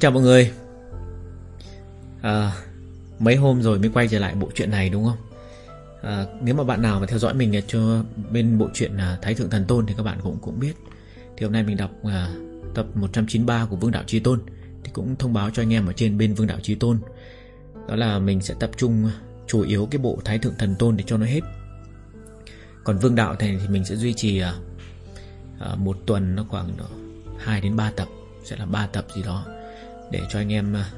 Xin chào mọi người. À, Mấy hôm rồi mới quay trở lại bộ truyện này đúng không? À, Nếu mà bạn nào mà theo dõi mình cho bên bộ truyện à, Thái Thượng Thần Tôn Thì các bạn cũng cũng biết. Thì hôm nay mình đọc à, tập 193 của Vương Đạo Trí Tôn. Thì cũng thông báo cho anh em ở trên bên Vương Đạo Trí Tôn. Đó là mình sẽ tập trung chủ yếu cái bộ Thái Thượng Thần Tôn để cho nó hết. Còn Vương Đạo này thì mình sẽ duy trì à, à, Một tuần nó khoảng à, 2 đến 3 tập Sẽ là 3 tập gì đó để cho anh em à,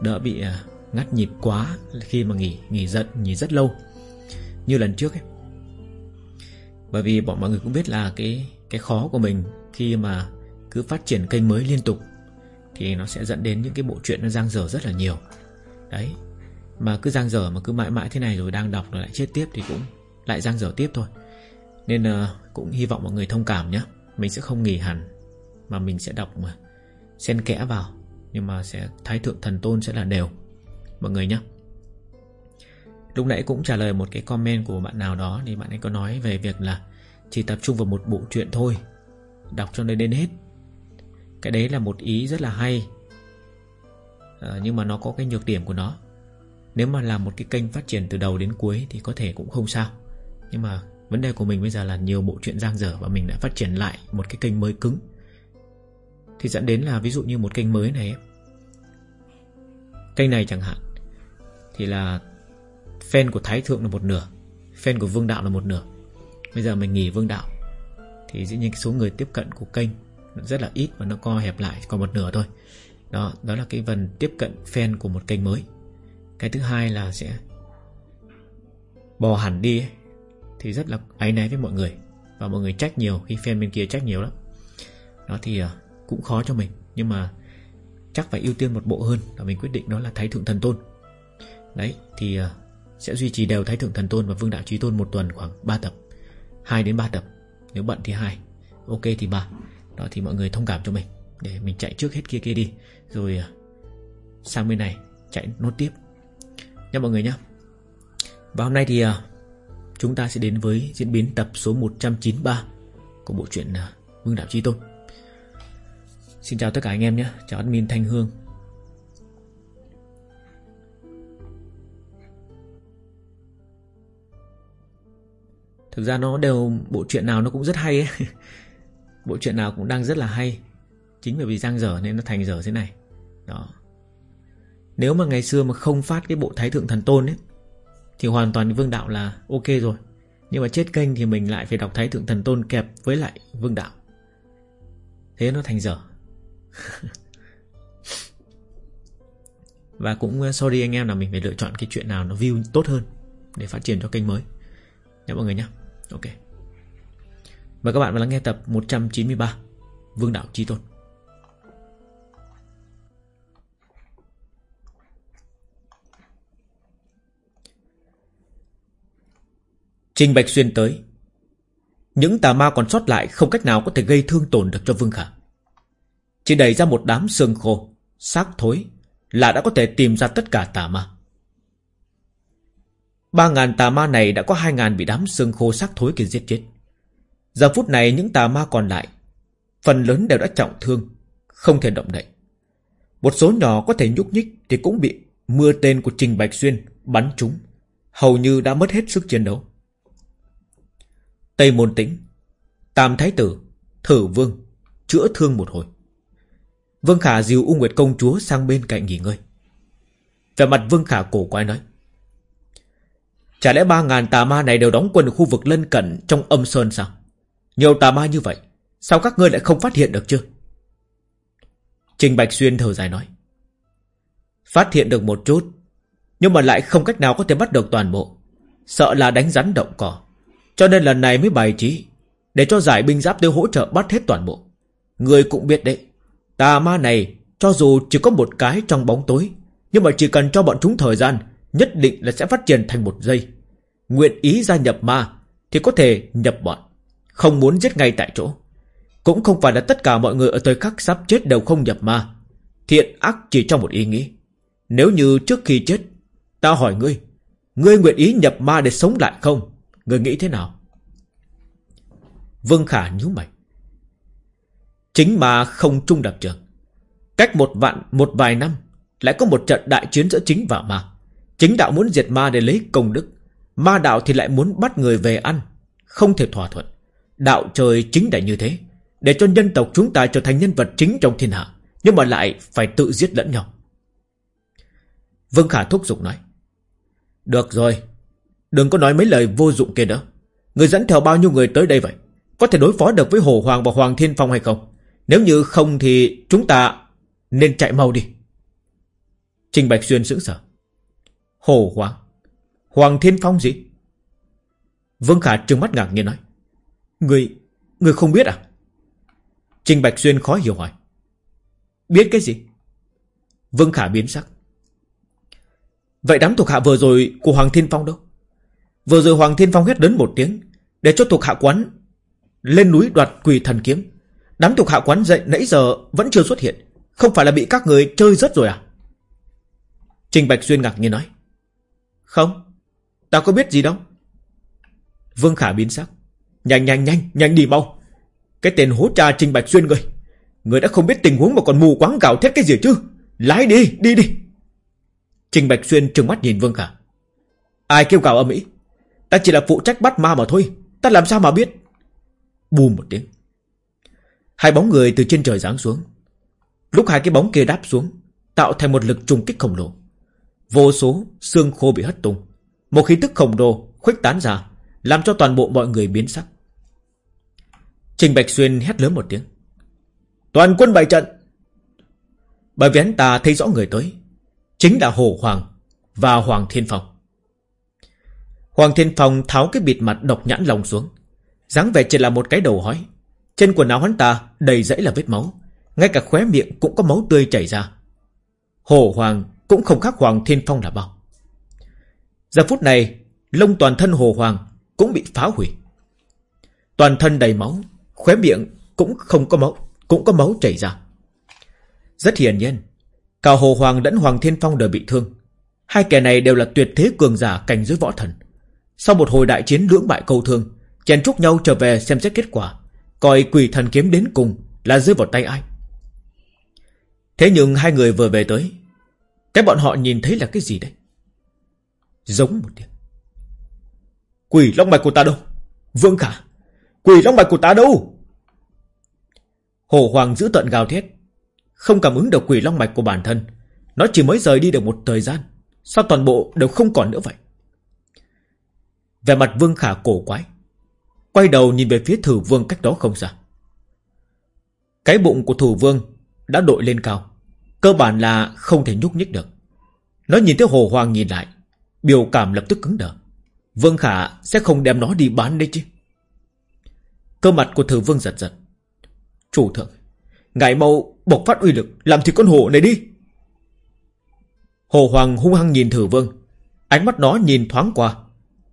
đỡ bị à, ngắt nhịp quá khi mà nghỉ nghỉ giận nghỉ rất lâu như lần trước ấy. Bởi vì bọn mọi người cũng biết là cái cái khó của mình khi mà cứ phát triển kênh mới liên tục thì nó sẽ dẫn đến những cái bộ truyện nó giang dở rất là nhiều. Đấy mà cứ giang dở mà cứ mãi mãi thế này rồi đang đọc rồi lại chết tiếp thì cũng lại giang dở tiếp thôi. Nên uh, cũng hy vọng mọi người thông cảm nhé mình sẽ không nghỉ hẳn mà mình sẽ đọc mà xen kẽ vào nhưng mà sẽ Thái Thượng Thần Tôn sẽ là đều. Mọi người nhé Lúc nãy cũng trả lời một cái comment của bạn nào đó Thì bạn ấy có nói về việc là Chỉ tập trung vào một bộ truyện thôi Đọc cho đến đến hết. Cái đấy là một ý rất là hay. À, Nhưng mà nó có cái nhược điểm của nó. Nếu mà làm một cái kênh phát triển từ đầu đến cuối Thì có thể cũng không sao. Nhưng mà vấn đề của mình bây giờ là nhiều bộ truyện giang dở Và mình đã phát triển lại một cái kênh mới cứng thì dẫn đến là ví dụ như một kênh mới này Kênh này chẳng hạn Thì là Fan của Thái Thượng là một nửa Fan của Vương Đạo là một nửa. Bây giờ mình nghỉ Vương Đạo Thì dĩ nhiên số người tiếp cận của kênh Rất là ít và nó co hẹp lại Còn một nửa thôi. Đó, đó là cái phần tiếp cận fan của một kênh mới. Cái thứ hai là sẽ Bò hẳn đi ấy, Thì rất là áy náy với mọi người Và mọi người trách nhiều Khi fan bên kia trách nhiều lắm. Đó thì à, cũng khó cho mình, Nhưng mà chắc phải ưu tiên một bộ hơn Và mình quyết định đó là Thái Thượng Thần Tôn. Đấy, thì ờ, sẽ duy trì đều Thái Thượng Thần Tôn và Vương Đạo Trí Tôn một tuần khoảng 3 tập 2 đến 3 tập, Nếu bận thì 2 Ok thì ba. Đó thì mọi người thông cảm cho mình, Để mình chạy trước hết kia kia đi, Rồi ờ, sang bên này chạy nốt tiếp. Nha mọi người nhé Và hôm nay thì ờ, chúng ta sẽ đến với diễn biến tập số 193 Của bộ truyện Vương Đạo Trí Tôn. Xin chào tất cả anh em nhé. Chào admin Thanh Hương. Thực ra nó đều, Bộ truyện nào nó cũng rất hay ấy. Bộ truyện nào cũng đang rất là hay. Chính bởi vì giang dở nên nó thành dở thế này. Đó. Nếu mà ngày xưa mà không phát cái bộ Thái Thượng Thần Tôn ấy, Thì hoàn toàn Vương Đạo là ok rồi. Nhưng mà chết kênh thì mình lại phải đọc Thái Thượng Thần Tôn kẹp với lại Vương Đạo. Thế nó thành dở. Và cũng uh, sorry anh em là mình phải lựa chọn cái chuyện nào nó view tốt hơn Để phát triển cho kênh mới. Nha mọi người nhé Ok. Mời các bạn vào lắng nghe tập 193 Vương Đạo Chi Tôn. Trình Bạch Xuyên tới. Những tà ma còn sót lại không cách nào có thể gây thương tổn được cho Vương Khả chỉ đẩy ra một đám xương khô, xác thối, Là đã có thể tìm ra tất cả tà ma. Ba ngàn tà ma này đã có hai ngàn bị đám xương khô xác thối kia giết chết. Giờ phút này những tà ma còn lại, Phần lớn đều đã trọng thương, Không thể động đậy. Một số nhỏ có thể nhúc nhích Thì cũng bị mưa tên của Trình Bạch Xuyên Bắn trúng, Hầu như đã mất hết sức chiến đấu. Tây Môn Tĩnh, Tam Thái Tử, Thử Vương, Chữa thương một hồi. Vương Khả dìu U Nguyệt Công Chúa sang bên cạnh nghỉ ngơi. Về mặt Vương Khả cổ quái nói. Chả lẽ ba ngàn tà ma này đều đóng quân ở khu vực lân cận trong âm sơn sao? Nhiều tà ma như vậy, sao các ngươi lại không phát hiện được chưa? Trình Bạch Xuyên thở dài nói. Phát hiện được một chút, nhưng mà lại không cách nào có thể bắt được toàn bộ. Sợ là đánh rắn động cỏ. Cho nên lần này mới bài trí, để cho giải binh giáp tới hỗ trợ bắt hết toàn bộ. Người cũng biết đấy, Tà ma này, cho dù chỉ có một cái trong bóng tối, Nhưng mà chỉ cần cho bọn chúng thời gian, Nhất định là sẽ phát triển thành một giây Nguyện ý gia nhập ma Thì có thể nhập bọn, Không muốn giết ngay tại chỗ. Cũng không phải là tất cả mọi người ở thời khắc sắp chết đều không nhập ma. Thiện ác chỉ trong một ý nghĩ. Nếu như trước khi chết, Ta hỏi ngươi Ngươi nguyện ý nhập ma để sống lại không? Ngươi nghĩ thế nào? Vương Khả nhíu mày. Chính mà không trung đạp trường. Cách một vạn, một vài năm, Lại có một trận đại chiến giữa chính và ma. Chính đạo muốn diệt ma để lấy công đức, Ma đạo thì lại muốn bắt người về ăn, Không thể thỏa thuận. Đạo trời chính là như thế, Để cho nhân tộc chúng ta trở thành nhân vật chính trong thiên hạ, Nhưng mà lại phải tự giết lẫn nhau. Vương Khả thúc giục nói, Được rồi, Đừng có nói mấy lời vô dụng kia nữa. Người dẫn theo bao nhiêu người tới đây vậy? Có thể đối phó được với Hồ Hoàng và Hoàng Thiên Phong hay không? Nếu như không thì chúng ta Nên chạy mau đi. Trình Bạch Xuyên sững sờ. Hồ Hoàng. Hoàng Thiên Phong gì? Vương Khả trừng mắt ngạc nhiên nói. Người Người không biết à? Trình Bạch Xuyên khó hiểu hỏi. Biết cái gì? Vương Khả biến sắc. Vậy đám thuộc hạ vừa rồi của Hoàng Thiên Phong đâu? Vừa rồi Hoàng Thiên Phong hét lớn một tiếng Để cho thuộc hạ quán Lên núi đoạt quỳ thần kiếm. Đám thuộc hạ quán dậy nãy giờ vẫn chưa xuất hiện. Không phải là bị các người chơi rớt rồi à? Trình Bạch Xuyên ngạc nhiên nói. Không, Ta có biết gì đâu. Vương Khả biến sắc. Nhanh nhanh nhanh nhanh đi mau. Cái tên hố cha Trình Bạch Xuyên người Người đã không biết tình huống mà còn mù quáng gạo thét cái gì chứ? Lái đi đi đi. Trình Bạch Xuyên trừng mắt nhìn Vương Khả. Ai kêu gào âm ĩ Ta chỉ là phụ trách bắt ma mà thôi. Ta làm sao mà biết? Bùm một tiếng. Hai bóng người từ trên trời giáng xuống. Lúc hai cái bóng kia đáp xuống, Tạo thành một lực trùng kích khổng lồ. Vô số xương khô bị hất tung. Một khí tức khổng lồ khuếch tán ra, Làm cho toàn bộ mọi người biến sắc. Trình Bạch Xuyên hét lớn một tiếng. Toàn quân bày trận! Bởi vì hắn ta thấy rõ người tới, Chính là Hồ Hoàng Và Hoàng Thiên Phong. Hoàng Thiên Phong tháo cái bịt mặt độc nhãn lòng xuống, dáng vẻ chỉ là một cái đầu hói trên quần áo hắn ta đầy rẫy là vết máu. Ngay cả khóe miệng cũng có máu tươi chảy ra. Hồ Hoàng cũng không khác Hoàng Thiên Phong là bao. Giờ phút này, Lông toàn thân Hồ Hoàng Cũng bị phá hủy. Toàn thân đầy máu, Khóe miệng cũng không có máu, Cũng có máu chảy ra. Rất hiển nhiên, Cả Hồ Hoàng lẫn Hoàng Thiên Phong đều bị thương. Hai kẻ này đều là tuyệt thế cường giả cảnh giới võ thần. Sau một hồi đại chiến lưỡng bại câu thương, Chèn chúc nhau trở về xem xét kết quả Coi quỷ thần kiếm đến cùng Là rơi vào tay ai? Thế nhưng hai người vừa về tới, Cái bọn họ nhìn thấy là cái gì đấy Giống một tiếng. Quỷ long mạch của ta đâu? Vương Khả, Quỷ long mạch của ta đâu? Hồ Hoàng giữ tận gào thét, Không cảm ứng được quỷ long mạch của bản thân. Nó chỉ mới rời đi được một thời gian, Sao toàn bộ đều không còn nữa vậy? Về mặt Vương Khả cổ quái. Quay đầu nhìn về phía thử vương cách đó không xa. Cái bụng của thử vương Đã đội lên cao, Cơ bản là không thể nhúc nhích được. Nó nhìn thấy Hồ Hoàng nhìn lại, Biểu cảm lập tức cứng đờ. Vương Khả sẽ không đem nó đi bán đấy chứ? Cơ mặt của thử vương giật giật. Chủ thượng, Ngài mau bộc phát uy lực, Làm thịt con hổ này đi. Hồ Hoàng hung hăng nhìn thử vương, Ánh mắt nó nhìn thoáng qua,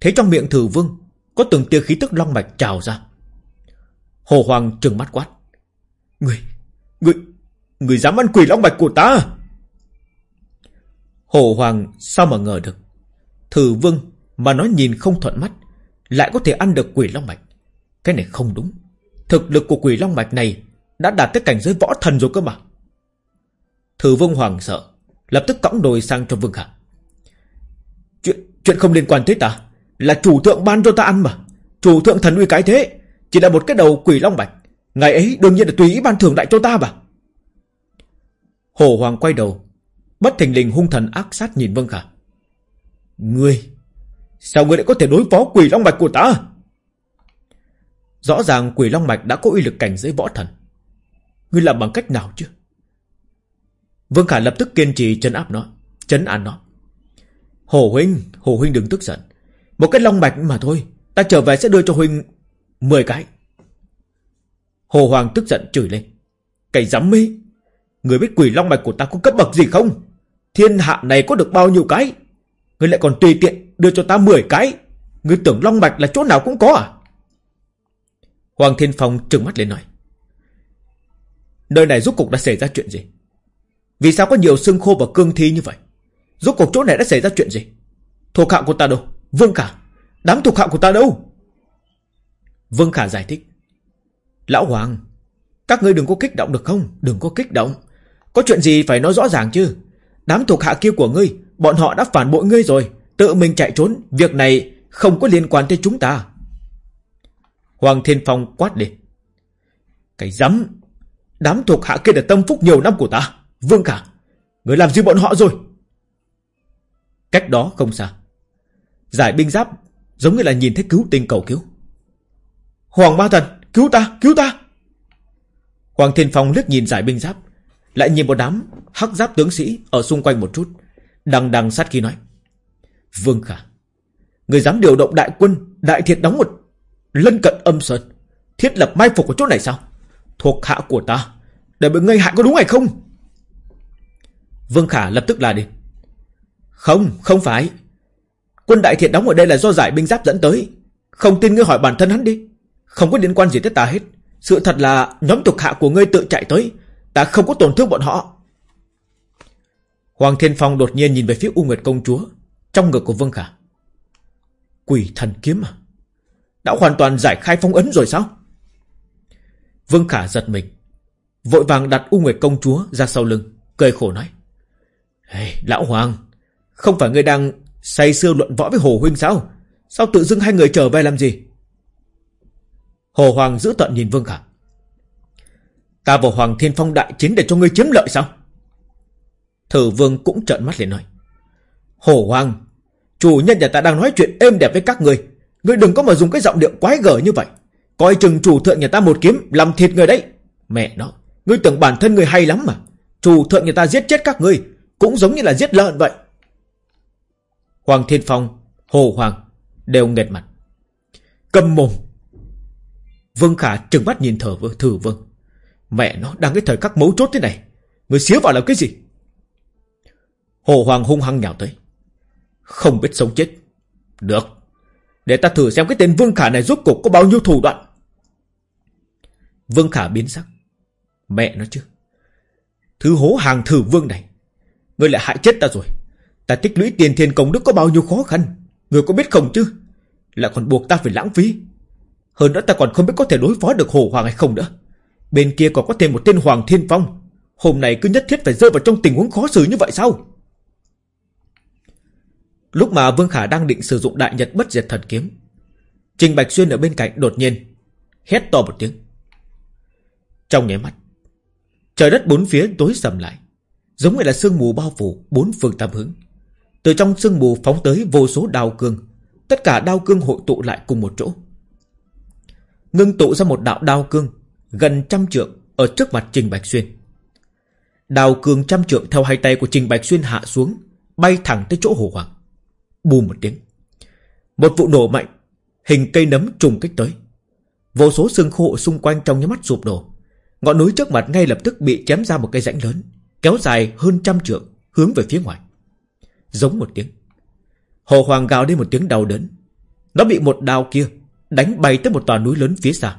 Thấy trong miệng thử vương có từng tia khí tức long mạch trào ra. Hồ Hoàng trừng mắt quát. Người Người Người dám ăn quỷ long mạch của ta? Hồ Hoàng sao mà ngờ được? Thử vương mà nó nhìn không thuận mắt, Lại có thể ăn được quỷ long mạch. Cái này không đúng. Thực lực của quỷ long mạch này Đã đạt tới cảnh giới võ thần rồi cơ mà. Thử vương hoàng sợ, Lập tức cõng đồi sang cho vương hạ. Chuyện chuyện không liên quan tới ta. Là chủ thượng ban cho ta ăn mà. Chủ thượng thần uy cái thế, Chỉ là một cái đầu quỷ long bạch. Ngày ấy đương nhiên là tùy ý ban thưởng lại cho ta mà. Hồ Hoàng quay đầu, Bất thình lình hung thần ác sát nhìn Vương Khả. Ngươi, Sao ngươi lại có thể đối phó quỷ long mạch của ta? Rõ ràng quỷ long mạch đã có uy lực cảnh giới võ thần. Ngươi làm bằng cách nào chứ? Vương Khả lập tức kiên trì chấn áp nó, Chấn an nó. Hồ Huynh Hồ Huynh đừng tức giận. Một cái long mạch mà thôi. Ta trở về sẽ đưa cho Huynh 10 cái. Hồ Hoàng tức giận chửi lên. Cái dám mê Người biết quỷ long mạch của ta có cấp bậc gì không? Thiên hạ này có được bao nhiêu cái? Người lại còn tùy tiện đưa cho ta 10 cái. Người tưởng long mạch là chỗ nào cũng có à? Hoàng Thiên Phong trừng mắt lên nói. Nơi này rốt cục đã xảy ra chuyện gì? Vì sao có nhiều xương khô và cương thi như vậy? Rốt cuộc chỗ này đã xảy ra chuyện gì? Thuộc hạ của ta đâu? Vương Khả, Đám thuộc hạ của ta đâu? Vương Khả giải thích. Lão Hoàng, Các ngươi đừng có kích động được không? Đừng có kích động. Có chuyện gì phải nói rõ ràng chứ? Đám thuộc hạ kia của ngươi, Bọn họ đã phản bội ngươi rồi. Tự mình chạy trốn, Việc này không có liên quan tới chúng ta. Hoàng Thiên Phong quát đi Cái rắm, Đám thuộc hạ kia là tâm phúc nhiều năm của ta. Vương Khả, Người làm gì bọn họ rồi? Cách đó không xa Giải binh giáp, Giống như là nhìn thấy cứu tinh cầu cứu. Hoàng Ba Thần, Cứu ta cứu ta. Hoàng Thiên Phong liếc nhìn giải binh giáp, Lại nhìn một đám hắc giáp tướng sĩ Ở xung quanh một chút, Đằng đằng sát khí nói, Vương Khả, Người dám điều động đại quân, Đại thiệt đóng một lân cận âm sơn, Thiết lập mai phục ở chỗ này sao? Thuộc hạ của ta, Để bị ngây hại có đúng hay không? Vương Khả lập tức là đi, Không không phải. Quân đại thiện đóng ở đây là do giải binh giáp dẫn tới. Không tin ngươi hỏi bản thân hắn đi. Không có liên quan gì tới ta hết. Sự thật là nhóm thuộc hạ của ngươi tự chạy tới. Ta không có tổn thương bọn họ. Hoàng Thiên Phong đột nhiên nhìn về phía U Nguyệt Công Chúa Trong ngực của Vương Khả. Quỷ thần kiếm à? Đã hoàn toàn giải khai phong ấn rồi sao? Vương Khả giật mình Vội vàng đặt U Nguyệt Công Chúa ra sau lưng Cười khổ nói. Hey, Lão Hoàng Không phải ngươi đang say sưa luận võ với Hồ Huynh sao? Sao tự dưng hai người trở về làm gì? Hồ Hoàng giữ tận nhìn Vương Khả. Ta vào Hoàng Thiên Phong đại chiến để cho ngươi chiếm lợi sao? Thử Vương cũng trợn mắt lên nói. Hồ Hoàng, Chủ nhân nhà ta đang nói chuyện êm đẹp với các người Ngươi đừng có mà dùng cái giọng điệu quái gở như vậy. Coi chừng chủ thượng nhà ta một kiếm, Làm thịt người đấy. Mẹ nó, Ngươi tưởng bản thân người hay lắm mà. Chủ thượng nhà ta giết chết các ngươi, Cũng giống như là giết lợn vậy. Hoàng Thiên Phong Hồ Hoàng Đều nghệt mặt. Cầm mồm. Vương Khả trừng mắt nhìn thở vương, thử vương. Mẹ nó đang cái thời khắc mấu chốt thế này Người xía vào làm cái gì? Hồ Hoàng hung hăng nhào tới. Không biết sống chết. Được. Để ta thử xem cái tên Vương Khả này rốt cuộc có bao nhiêu thủ đoạn. Vương Khả biến sắc. Mẹ nó chứ. Thứ hố hàng thử vương này Ngươi lại hại chết ta rồi. Ta tích lũy tiền thiên công đức có bao nhiêu khó khăn? Người có biết không chứ? Lại còn buộc ta phải lãng phí. Hơn nữa ta còn không biết có thể đối phó được Hồ Hoàng hay không nữa. Bên kia còn có thêm một tên Hoàng Thiên Phong. Hôm nay cứ nhất thiết phải rơi vào trong tình huống khó xử như vậy sao? Lúc mà Vương Khả đang định sử dụng đại nhật bất diệt thần kiếm, Trình Bạch Xuyên ở bên cạnh đột nhiên Hét to một tiếng. Trong nháy mắt, Trời đất bốn phía tối sầm lại, Giống như là sương mù bao phủ bốn phương tam hướng. Từ trong sương mù phóng tới vô số đao cương. Tất cả đao cương hội tụ lại cùng một chỗ. Ngưng tụ ra một đạo đao cương, Gần trăm trượng, Ở trước mặt Trình Bạch Xuyên. Đào cương trăm trượng theo hai tay của Trình Bạch Xuyên hạ xuống, Bay thẳng tới chỗ hồ hoàng. Bùm một tiếng. Một vụ nổ mạnh, Hình cây nấm trùng kích tới. Vô số xương khô xung quanh trong nhắm mắt sụp đổ. Ngọn núi trước mặt ngay lập tức bị chém ra một cây rãnh lớn, Kéo dài hơn trăm trượng Hướng về phía ngoài. Giống một tiếng. Hồ Hoàng gào lên một tiếng đau đớn. Nó bị một đao kia Đánh bay tới một tòa núi lớn phía xa.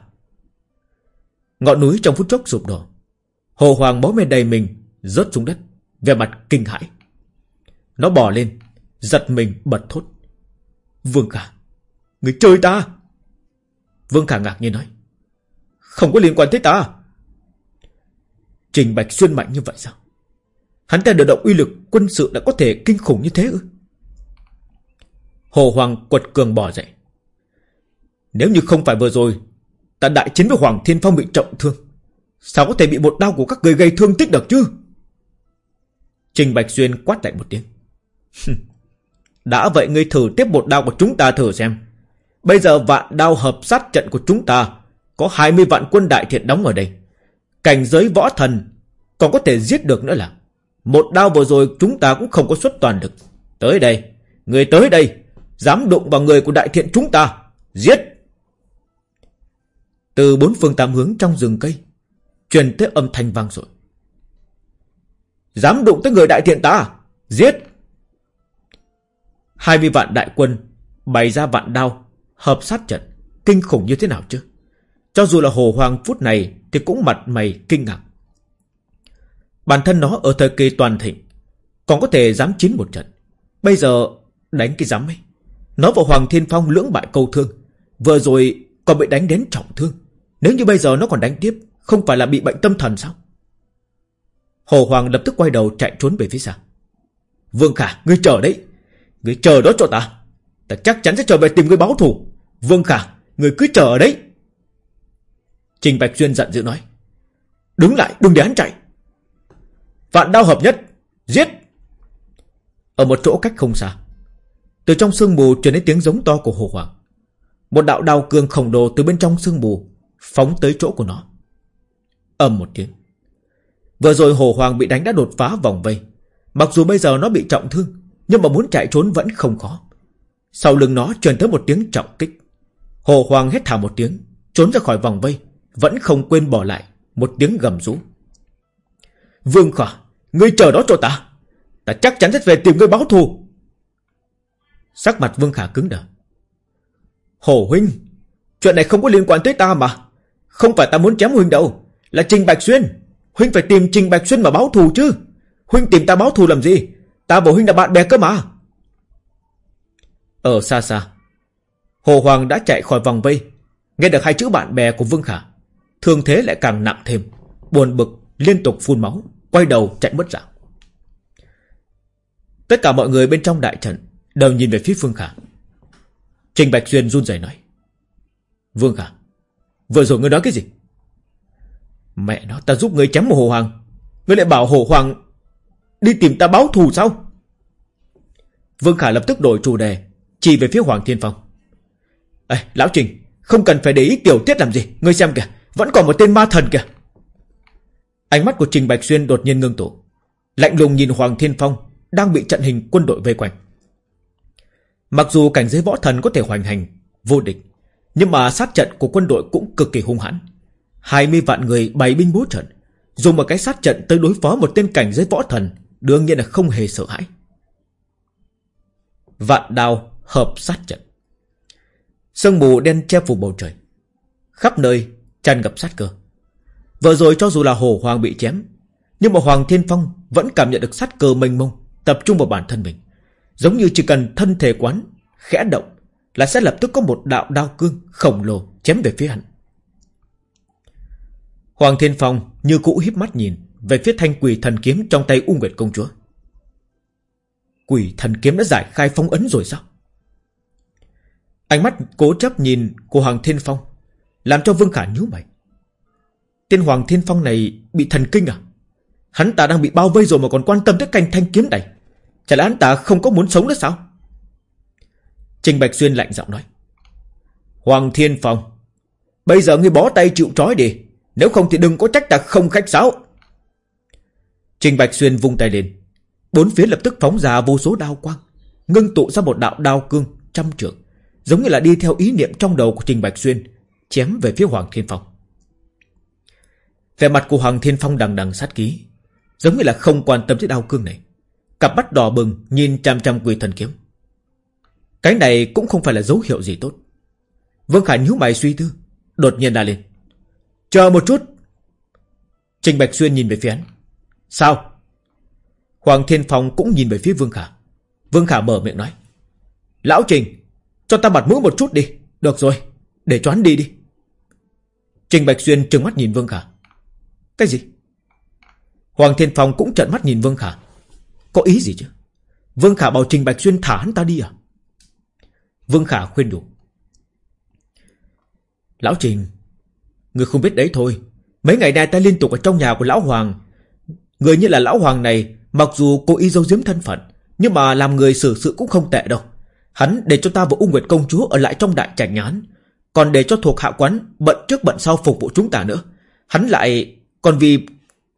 Ngọn núi trong phút chốc sụp đổ. Hồ Hoàng máu mê đầy mình, Rớt xuống đất Về mặt kinh hãi. Nó bò lên, Giật mình bật thốt. Vương Khả, Người chơi ta? Vương Khả ngạc nhiên nói. Không có liên quan tới ta. Trình Bạch Xuyên mạnh như vậy sao? Hắn ta điều động uy lực, quân sự đã có thể kinh khủng như thế ư? Hồ Hoàng quật cường bỏ dậy. Nếu như không phải vừa rồi, Ta đại chiến với Hoàng Thiên Phong bị trọng thương, Sao có thể bị một đau của các người gây thương tích được chứ? Trình Bạch Xuyên quát lại một tiếng. Đã vậy ngươi thử tiếp một đao của chúng ta thử xem. Bây giờ vạn đao hợp sát trận của chúng ta, Có 20 vạn quân đại thiện đóng ở đây. Cảnh giới võ thần Còn có thể giết được nữa là. Một đao vừa rồi chúng ta cũng không có xuất toàn lực. Tới đây, Người tới đây, Dám đụng vào người của đại thiện chúng ta, Giết! Từ bốn phương tám hướng trong rừng cây, Truyền tới âm thanh vang rồi Dám đụng tới người đại thiện ta, Giết! Hai mươi vạn đại quân Bày ra vạn đao, Hợp sát trận, Kinh khủng như thế nào chứ? Cho dù là hồ hoàng phút này Thì cũng mặt mày kinh ngạc. Bản thân nó ở thời kỳ toàn thịnh, Còn có thể dám chiến một trận. Bây giờ đánh cái dám ấy, Nó và Hoàng Thiên Phong lưỡng bại câu thương. Vừa rồi còn bị đánh đến trọng thương. Nếu như bây giờ nó còn đánh tiếp, Không phải là bị bệnh tâm thần sao? Hồ Hoàng lập tức quay đầu chạy trốn về phía xa. Vương Khả, Ngươi chờ đấy. Ngươi chờ đó cho ta. Ta chắc chắn sẽ trở về tìm ngươi báo thù. Vương Khả, Ngươi cứ chờ ở đấy. Trình Bạch Duyên giận dữ nói. Đứng lại, đừng để hắn chạy. Vạn đao hợp nhất, Giết. Ở một chỗ cách không xa, Từ trong sương mù truyền đến tiếng giống to của Hồ Hoàng. Một đạo đao cương khổng lồ từ bên trong sương mù Phóng tới chỗ của nó. Ầm một tiếng, Vừa rồi Hồ Hoàng bị đánh đã đột phá vòng vây. Mặc dù bây giờ nó bị trọng thương, Nhưng mà muốn chạy trốn vẫn không khó. Sau lưng nó truyền tới một tiếng trọng kích. Hồ Hoàng hét thả một tiếng, Trốn ra khỏi vòng vây, Vẫn không quên bỏ lại Một tiếng gầm rú. Vương khỏa Ngươi chờ đó cho ta. Ta chắc chắn sẽ về tìm ngươi báo thù. Sắc mặt Vương Khả cứng đờ. Hồ Huynh, Chuyện này không có liên quan tới ta mà. Không phải ta muốn chém Huynh đâu. Là Trình Bạch Xuyên. Huynh phải tìm Trình Bạch Xuyên mà báo thù chứ. Huynh tìm ta báo thù làm gì? Ta và Huynh là bạn bè cơ mà. Ở xa xa, Hồ Hoàng đã chạy khỏi vòng vây. Nghe được hai chữ bạn bè của Vương Khả, Thương thế lại càng nặng thêm. Buồn bực, liên tục phun máu. Quay đầu chạy mất dạng. Tất cả mọi người bên trong đại trận Đều nhìn về phía Vương Khả. Trình Bạch Duyên run rẩy nói Vương Khả Vừa rồi ngươi nói cái gì? Mẹ nó ta giúp ngươi chém một hồ hoàng. Ngươi lại bảo hồ hoàng Đi tìm ta báo thù sao? Vương Khả lập tức đổi chủ đề Chỉ về phía Hoàng Thiên Phong. Ê, Lão Trình Không cần phải để ý tiểu tiết làm gì. Ngươi xem kìa Vẫn còn một tên ma thần kìa. Ánh mắt của Trình Bạch Xuyên đột nhiên ngưng tụ. Lạnh lùng nhìn Hoàng Thiên Phong, Đang bị trận hình quân đội vây quanh. Mặc dù cảnh giới võ thần có thể hoành hành, Vô địch, Nhưng mà sát trận của quân đội cũng cực kỳ hung hãn. 20 vạn người bày binh bố trận, Dùng một cái sát trận tới đối phó một tên cảnh giới võ thần, Đương nhiên là không hề sợ hãi. Vạn đao hợp sát trận. Sương mù đen che phủ bầu trời. Khắp nơi tràn ngập sát cơ. Vừa rồi cho dù là hồ hoàng bị chém, Nhưng mà Hoàng Thiên Phong Vẫn cảm nhận được sát cơ mênh mông, Tập trung vào bản thân mình. Giống như chỉ cần thân thể quán, Khẽ động, Là sẽ lập tức có một đạo đao cương khổng lồ chém về phía hắn. Hoàng Thiên Phong như cũ híp mắt nhìn Về phía thanh quỷ thần kiếm trong tay U Nguyệt Công Chúa. Quỷ thần kiếm đã giải khai phong ấn rồi sao? Ánh mắt cố chấp nhìn của Hoàng Thiên Phong Làm cho Vương Khả nhíu mày. Tiên Hoàng Thiên Phong này bị thần kinh à? Hắn ta đang bị bao vây rồi mà còn quan tâm tới canh thanh kiếm này. Chả lẽ hắn ta không có muốn sống nữa sao? Trình Bạch Xuyên lạnh giọng nói. Hoàng Thiên Phong, Bây giờ ngươi bó tay chịu trói đi. Nếu không thì đừng có trách ta không khách sáo. Trình Bạch Xuyên vung tay lên. Bốn phía lập tức phóng ra vô số đao quang, Ngưng tụ ra một đạo đao cương trăm trượng, Giống như là đi theo ý niệm trong đầu của Trình Bạch Xuyên, Chém về phía Hoàng Thiên Phong về mặt của Hoàng Thiên Phong đằng đằng sát ký Giống như là không quan tâm tới đau cương này. Cặp mắt đỏ bừng, Nhìn chăm chăm quỳ thần kiếm. Cái này cũng không phải là dấu hiệu gì tốt. Vương Khả nhíu mày suy tư, Đột nhiên la lên. Chờ một chút. Trình Bạch Xuyên nhìn về phía hắn. Sao? Hoàng Thiên Phong cũng nhìn về phía Vương Khả. Vương Khả mở miệng nói. Lão Trình, Cho ta mặt mũi một chút đi. Được rồi, Để cho hắn đi đi. Trình Bạch Xuyên trừng mắt nhìn Vương Khả. Cái gì? Hoàng Thiên Phong cũng trợn mắt nhìn Vương Khả. Có ý gì chứ? Vương Khả bảo Trình Bạch Xuyên thả hắn ta đi à? Vương Khả khuyên đủ. Lão Trình, Người không biết đấy thôi. Mấy ngày nay ta liên tục ở trong nhà của Lão Hoàng. Người như là Lão Hoàng này, Mặc dù cố ý giấu giếm thân phận, Nhưng mà làm người xử sự cũng không tệ đâu. Hắn để cho ta và U Nguyệt Công Chúa Ở lại trong đại trạch nhán Còn để cho thuộc hạ quán Bận trước bận sau phục vụ chúng ta nữa. Hắn lại còn vì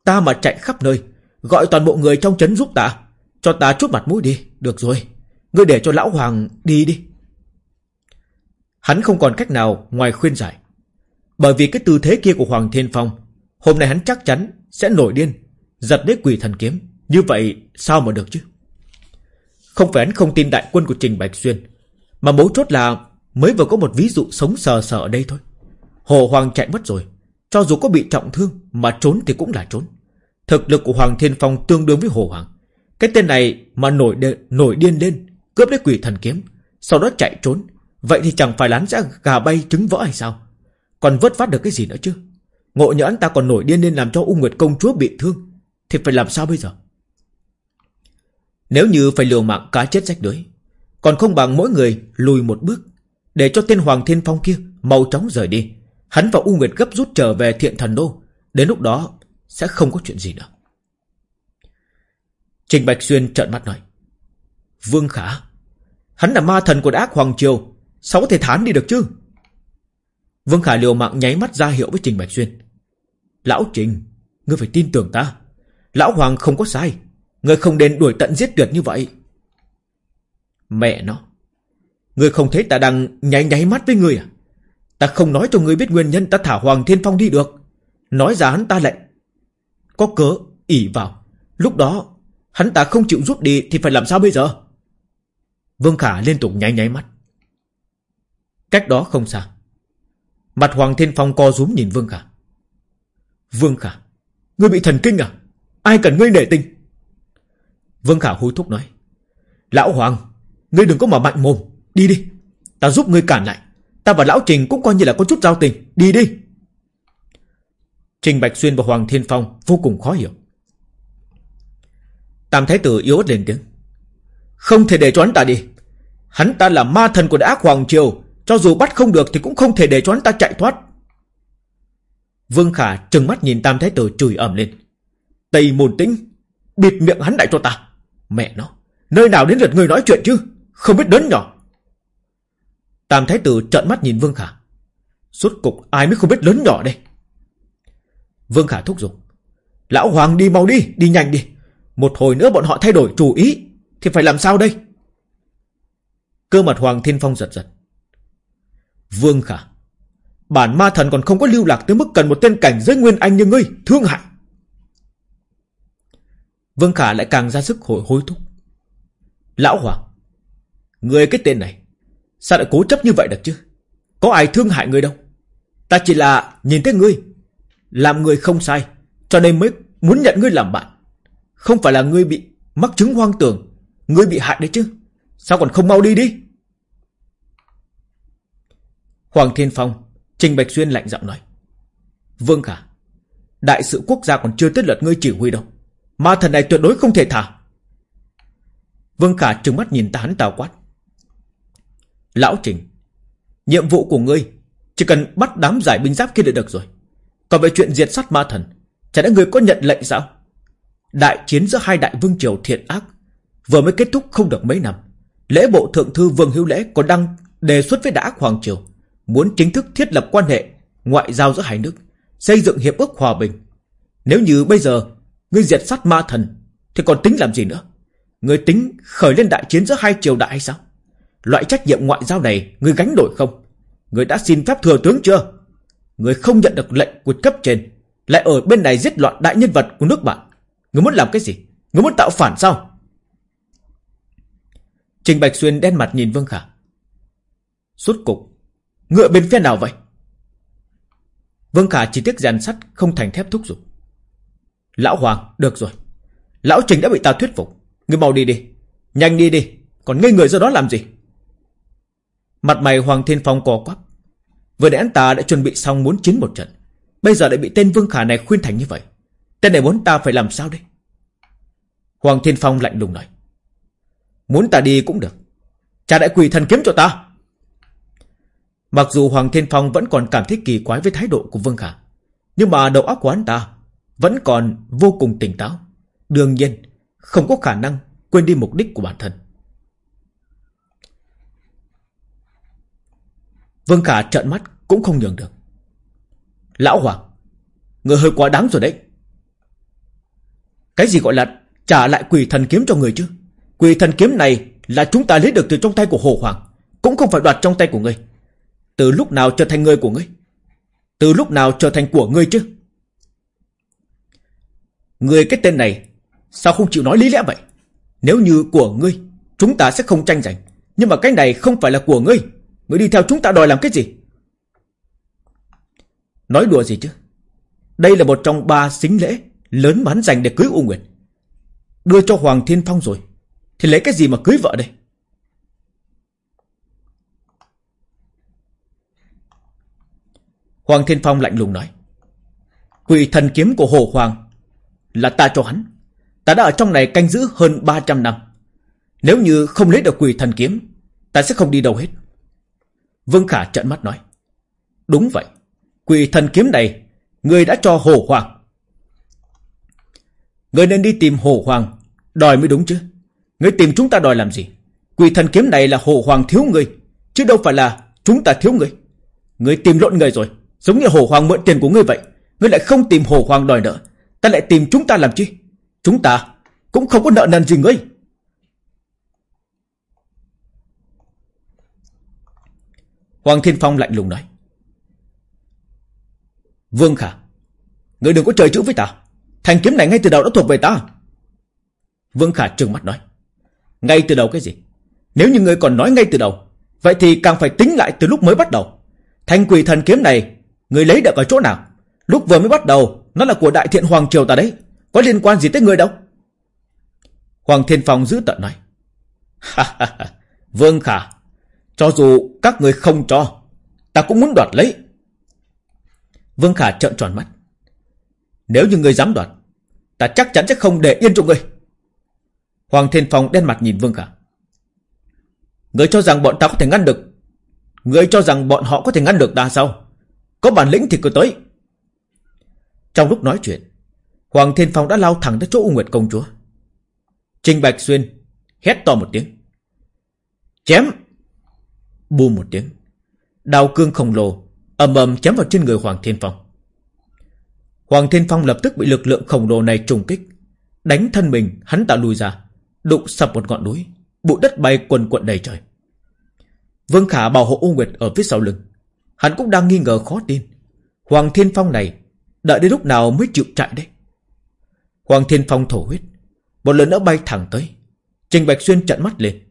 ta mà chạy khắp nơi, Gọi toàn bộ người trong trấn giúp ta. Cho ta chút mặt mũi đi, Được rồi. Ngươi để cho lão hoàng đi đi. Hắn không còn cách nào ngoài khuyên giải. Bởi vì cái tư thế kia của Hoàng Thiên Phong, Hôm nay hắn chắc chắn sẽ nổi điên, Giật đế quỷ thần kiếm. Như vậy sao mà được chứ? Không phải hắn không tin đại quân của Trình Bạch Xuyên, Mà mấu chốt là Mới vừa có một ví dụ sống sờ sờ ở đây thôi. Hồ Hoàng chạy mất rồi. Cho dù có bị trọng thương Mà trốn thì cũng là trốn. Thực lực của Hoàng Thiên Phong tương đương với Hồ Hoàng. Cái tên này mà nổi đê, nổi điên lên Cướp lấy quỷ thần kiếm Sau đó chạy trốn. Vậy thì chẳng phải lán sẽ gà bay trứng vỡ hay sao? Còn vớt phát được cái gì nữa chứ? Ngộ nhỡ anh ta còn nổi điên lên làm cho U Nguyệt công chúa bị thương Thì phải làm sao bây giờ? Nếu như phải liều mạng cá chết rách đuối Còn không bằng mỗi người lùi một bước Để cho tên Hoàng Thiên Phong kia Mau chóng rời đi. Hắn và U Nguyệt gấp rút trở về thiện thần đô. Đến lúc đó, sẽ không có chuyện gì nữa. Trình Bạch Xuyên trợn mắt nói, Vương Khả, Hắn là ma thần của ác Hoàng Triều, Sao có thể thán đi được chứ? Vương Khả liều mạng nháy mắt ra hiệu với Trình Bạch Xuyên, Lão Trình, Ngươi phải tin tưởng ta. Lão Hoàng không có sai, Ngươi không nên đuổi tận giết tuyệt như vậy. Mẹ nó, Ngươi không thấy ta đang nháy nháy mắt với ngươi à? Ta không nói cho ngươi biết nguyên nhân ta thả Hoàng Thiên Phong đi được. Nói ra hắn ta lại. Có cớ ỉ vào. Lúc đó, hắn ta không chịu rút đi Thì phải làm sao bây giờ? Vương Khả liên tục nháy nháy mắt. Cách đó không xa. Mặt Hoàng Thiên Phong co rúm nhìn Vương Khả. Vương Khả, Ngươi bị thần kinh à? Ai cần ngươi nể tình? Vương Khả hối thúc nói. Lão Hoàng, Ngươi đừng có mà mạnh mồm. Đi đi, Ta giúp ngươi cản lại. Ta và Lão Trình cũng coi như là có chút giao tình. Đi đi. Trình Bạch Xuyên và Hoàng Thiên Phong vô cùng khó hiểu. Tam Thái Tử yếu ớt lên tiếng. Không thể để cho hắn ta đi. Hắn ta là ma thần của ác Hoàng Triều. Cho dù bắt không được thì cũng không thể để cho hắn ta chạy thoát. Vương Khả trừng mắt nhìn Tam Thái Tử chửi ẩm lên. Tây môn tĩnh, Bịt miệng hắn lại cho ta. Mẹ nó, Nơi nào đến lượt người nói chuyện chứ? Không biết đớn nhỏ. Tam Thái Tử trợn mắt nhìn Vương Khả. Suốt cục ai mới không biết lớn nhỏ đây? Vương Khả thúc giục. Lão Hoàng đi mau đi Đi nhanh đi. Một hồi nữa bọn họ thay đổi chủ ý, Thì phải làm sao đây? Cơ mặt Hoàng Thiên Phong giật giật. Vương Khả, Bản ma thần còn không có lưu lạc tới mức cần một tên cảnh giới nguyên anh như ngươi, Thương hại. Vương Khả lại càng ra sức hồi hối thúc. Lão Hoàng, Người cái tên này Sao lại cố chấp như vậy được chứ? Có ai thương hại người đâu. Ta chỉ là nhìn thấy ngươi, Làm người không sai, Cho nên mới muốn nhận ngươi làm bạn. Không phải là ngươi bị mắc chứng hoang tưởng, Ngươi bị hại đấy chứ. Sao còn không mau đi đi? Hoàng Thiên Phong, Trình Bạch Xuyên lạnh giọng nói. Vương Khả, Đại sự quốc gia còn chưa tới lượt ngươi chỉ huy đâu. Ma thần này tuyệt đối không thể thả. Vương Khả trừng mắt nhìn ta hắn tào quát. Lão Trình, Nhiệm vụ của ngươi Chỉ cần bắt đám giải binh giáp kia là được rồi. Còn về chuyện diệt sát ma thần, Chả lẽ ngươi có nhận lệnh sao? Đại chiến giữa hai đại vương triều thiện ác Vừa mới kết thúc không được mấy năm. Lễ bộ thượng thư Vương Hữu Lễ còn đăng đề xuất với đã Hoàng Triều Muốn chính thức thiết lập quan hệ Ngoại giao giữa hai nước, Xây dựng hiệp ước hòa bình. Nếu như bây giờ Ngươi diệt sát ma thần Thì còn tính làm gì nữa? Ngươi tính khởi lên đại chiến giữa hai triều đại hay sao? Loại trách nhiệm ngoại giao này, người gánh nổi không? Người đã xin phép thừa tướng chưa? Người không nhận được lệnh của cấp trên, Lại ở bên này giết loạn đại nhân vật của nước bạn. Người muốn làm cái gì? Người muốn tạo phản sao? Trình Bạch Xuyên đen mặt nhìn Vương Khả. Suốt cục, Ngựa bên phía nào vậy? Vương Khả chỉ tiếc giàn sắt Không thành thép thúc giục. Lão Hoàng, được rồi. Lão Trình đã bị ta thuyết phục. Người mau đi đi. Nhanh đi đi. Còn ngây người ra đó làm gì? Mặt mày Hoàng Thiên Phong cò quắp. Vừa nãy ta đã chuẩn bị xong muốn chiến một trận. Bây giờ lại bị tên Vương Khả này khuyên thành như vậy. Tên này muốn ta phải làm sao đây? Hoàng Thiên Phong lạnh lùng nói. Muốn ta đi cũng được. Cha đại quỳ thần kiếm cho ta. Mặc dù Hoàng Thiên Phong vẫn còn cảm thấy kỳ quái với thái độ của Vương Khả, Nhưng mà đầu óc của anh ta Vẫn còn vô cùng tỉnh táo. Đương nhiên, Không có khả năng quên đi mục đích của bản thân. Vương Khả trợn mắt, cũng không nhường được. Lão Hoàng, Người hơi quá đáng rồi đấy. Cái gì gọi là Trả lại quỷ thần kiếm cho người chứ? Quỷ thần kiếm này là chúng ta lấy được từ trong tay của Hồ Hoàng, Cũng không phải đoạt trong tay của ngươi Từ lúc nào trở thành người của ngươi? Từ lúc nào trở thành của ngươi chứ? Ngươi cái tên này, Sao không chịu nói lý lẽ vậy? Nếu như của ngươi, Chúng ta sẽ không tranh giành. Nhưng mà cái này không phải là của ngươi người đi theo chúng ta đòi làm cái gì Nói đùa gì chứ Đây là một trong ba xính lễ Lớn mà hắn dành để cưới U Nguyệt Đưa cho Hoàng Thiên Phong rồi Thì lấy cái gì mà cưới vợ đây Hoàng Thiên Phong lạnh lùng nói Quỷ thần kiếm của Hồ Hoàng là ta cho hắn. Ta đã ở trong này canh giữ hơn 300 năm. Nếu như không lấy được quỷ thần kiếm, ta sẽ không đi đâu hết. Vương Khả trợn mắt nói. Đúng vậy, quỷ thần kiếm này, người đã cho Hồ Hoàng. Người nên đi tìm Hồ Hoàng, đòi mới đúng chứ. Người tìm chúng ta đòi làm gì? Quỷ thần kiếm này là Hồ Hoàng thiếu người, chứ đâu phải là chúng ta thiếu người. Người tìm lộn người rồi, giống như Hồ Hoàng mượn tiền của ngươi vậy. Ngươi lại không tìm Hồ Hoàng đòi nợ, ta lại tìm chúng ta làm chi? Chúng ta cũng không có nợ nần gì ngươi. Hoàng Thiên Phong lạnh lùng nói. Vương Khả, người đừng có trời chữ với ta. Thành kiếm này ngay từ đầu đã thuộc về ta. Vương Khả trừng mắt nói. Ngay từ đầu cái gì? Nếu như người còn nói ngay từ đầu, vậy thì càng phải tính lại từ lúc mới bắt đầu. Thanh quỷ thần kiếm này, người lấy được ở chỗ nào? Lúc vừa mới bắt đầu, nó là của đại thiện Hoàng Triều ta đấy. Có liên quan gì tới người đâu? Hoàng Thiên Phong giữ tận nói. Vương Khả, cho dù các người không cho, ta cũng muốn đoạt lấy. Vương Khả trợn tròn mắt. Nếu như người dám đoạt, ta chắc chắn sẽ không để yên cho người. Hoàng Thiên Phong đen mặt nhìn Vương Khả. Người cho rằng bọn ta có thể ngăn được. Người cho rằng bọn họ có thể ngăn được ta sao? Có bản lĩnh thì cứ tới. Trong lúc nói chuyện, Hoàng Thiên Phong đã lao thẳng tới chỗ U Nguyệt Công Chúa. Trình Bạch Xuyên hét to một tiếng. Chém! Bu một tiếng. Đào cương khổng lồ, ầm ầm chém vào trên người Hoàng Thiên Phong. Hoàng Thiên Phong lập tức bị lực lượng khổng lồ này trùng kích. Đánh thân mình, hắn ta lùi ra. Đụng sập một ngọn núi. Bụi đất bay quần quận đầy trời. Vương Khả bảo hộ U Nguyệt ở phía sau lưng. Hắn cũng đang nghi ngờ khó tin. Hoàng Thiên Phong này, đợi đến lúc nào mới chịu chạy đấy. Hoàng Thiên Phong thổ huyết. Một lần nữa bay thẳng tới. Trình Bạch Xuyên trận mắt lên.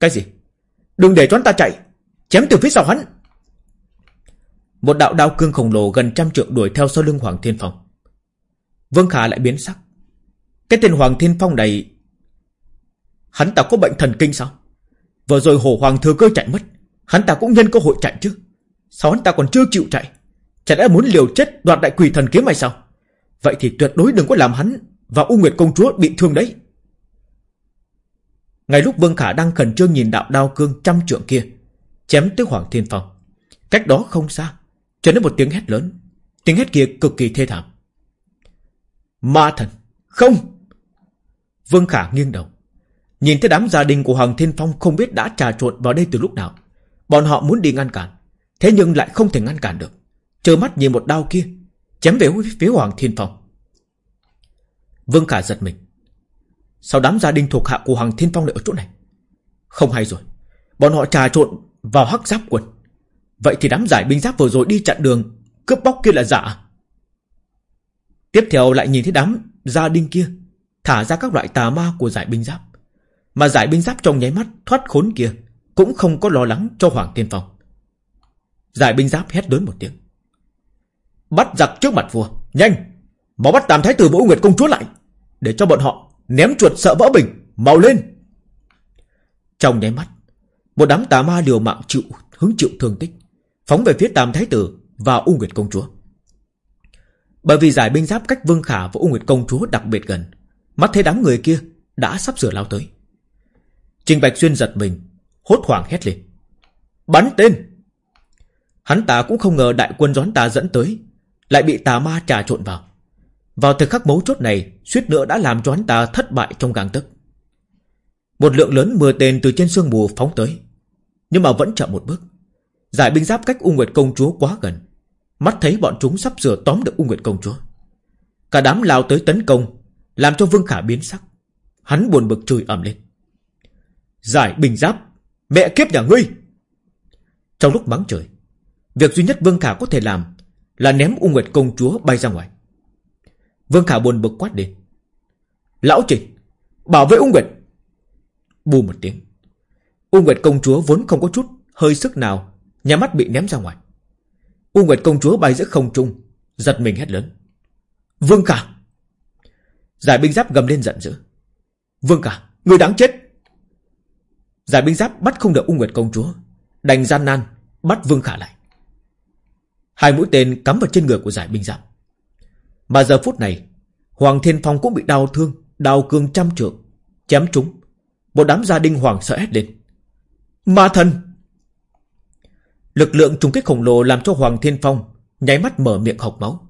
Cái gì? Đừng để cho hắn ta chạy. Chém từ phía sau hắn. Một đạo đao cương khổng lồ gần trăm trượng đuổi theo sau lưng Hoàng Thiên Phong. Vương Khả lại biến sắc. Cái tên Hoàng Thiên Phong này... Hắn ta có bệnh thần kinh sao? Vừa rồi Hồ Hoàng thừa cơ chạy mất. Hắn ta cũng nhân cơ hội chạy chứ. Sao hắn ta còn chưa chịu chạy? Chả lẽ muốn liều chết đoạt đại quỷ thần kiếm hay sao? Vậy thì tuyệt đối đừng có làm hắn và U Nguyệt công chúa bị thương đấy. Ngay lúc Vương Khả đang khẩn trương nhìn đạo đao cương trăm trượng kia, chém tới Hoàng Thiên Phong. Cách đó không xa, cho đến một tiếng hét lớn. Tiếng hét kia cực kỳ thê thảm. Ma thần, không! Vương Khả nghiêng đầu. Nhìn thấy đám gia đình của Hoàng Thiên Phong không biết đã trà trộn vào đây từ lúc nào. Bọn họ muốn đi ngăn cản. Thế nhưng lại không thể ngăn cản được. Chờ mắt nhìn một đao kia. Chém về phía Hoàng Thiên Phong. Vương Khả giật mình. Sao đám gia đình thuộc hạ của Hoàng Thiên Phong lại ở chỗ này? Không hay rồi. Bọn họ trà trộn vào hắc giáp quân. Vậy thì đám giải binh giáp vừa rồi đi chặn đường, Cướp bóc kia là giả Tiếp theo lại nhìn thấy đám gia đình kia Thả ra các loại tà ma của giải binh giáp Mà giải binh giáp trong nháy mắt Thoát khốn kia Cũng không có lo lắng cho Hoàng thiên Phong Giải binh giáp hét lớn một tiếng Bắt giặc trước mặt vua Nhanh Mau bắt tam thái tử Vũ Nguyệt công chúa lại, Để cho bọn họ ném chuột sợ vỡ bình Mau lên Trong nháy mắt Một đám tà ma liều mạng chịu hứng chịu thương tích phóng về phía Tam Thái Tử và U Nguyệt Công Chúa. Bởi vì giải binh giáp cách Vương Khả và U Nguyệt Công Chúa đặc biệt gần, mắt thấy đám người kia đã sắp sửa lao tới. Trình Bạch Xuyên giật mình, hốt hoảng hét lên. Bắn tên! Hắn ta cũng không ngờ đại quân gión ta dẫn tới, lại bị tà ma trà trộn vào. Vào thời khắc mấu chốt này, suýt nữa đã làm cho hắn ta thất bại trong gang tức. Một lượng lớn mưa tên từ trên sương mù phóng tới, nhưng mà vẫn chậm một bước. Giải binh giáp cách U Nguyệt công chúa quá gần Mắt thấy bọn chúng sắp sửa tóm được U Nguyệt công chúa. Cả đám lao tới tấn công Làm cho Vương Khả biến sắc. Hắn buồn bực chửi ầm lên. Giải binh giáp Mẹ kiếp nhà ngươi! Trong lúc mắng trời Việc duy nhất Vương Khả có thể làm Là ném U Nguyệt công chúa bay ra ngoài. Vương Khả buồn bực quát đi Lão Trình Bảo vệ Ung Nguyệt. Bù một tiếng. Ung Nguyệt công chúa vốn không có chút hơi sức nào Nhà mắt bị ném ra ngoài. U Nguyệt công chúa bay giữa không trung Giật mình hét lớn. Vương Khả. Giải binh giáp gầm lên giận dữ. Vương Khả, Người đáng chết! Giải binh giáp bắt không được U Nguyệt công chúa Đành gian nan Bắt Vương Khả lại. Hai mũi tên cắm vào trên người của giải binh giáp. Mà giờ phút này Hoàng Thiên Phong cũng bị đau thương, đau cương trăm trượng, chém trúng. Một đám gia đình hoàng sợ hét lên. Ma thần! Lực lượng trùng kích khổng lồ làm cho Hoàng Thiên Phong nháy mắt mở miệng học máu.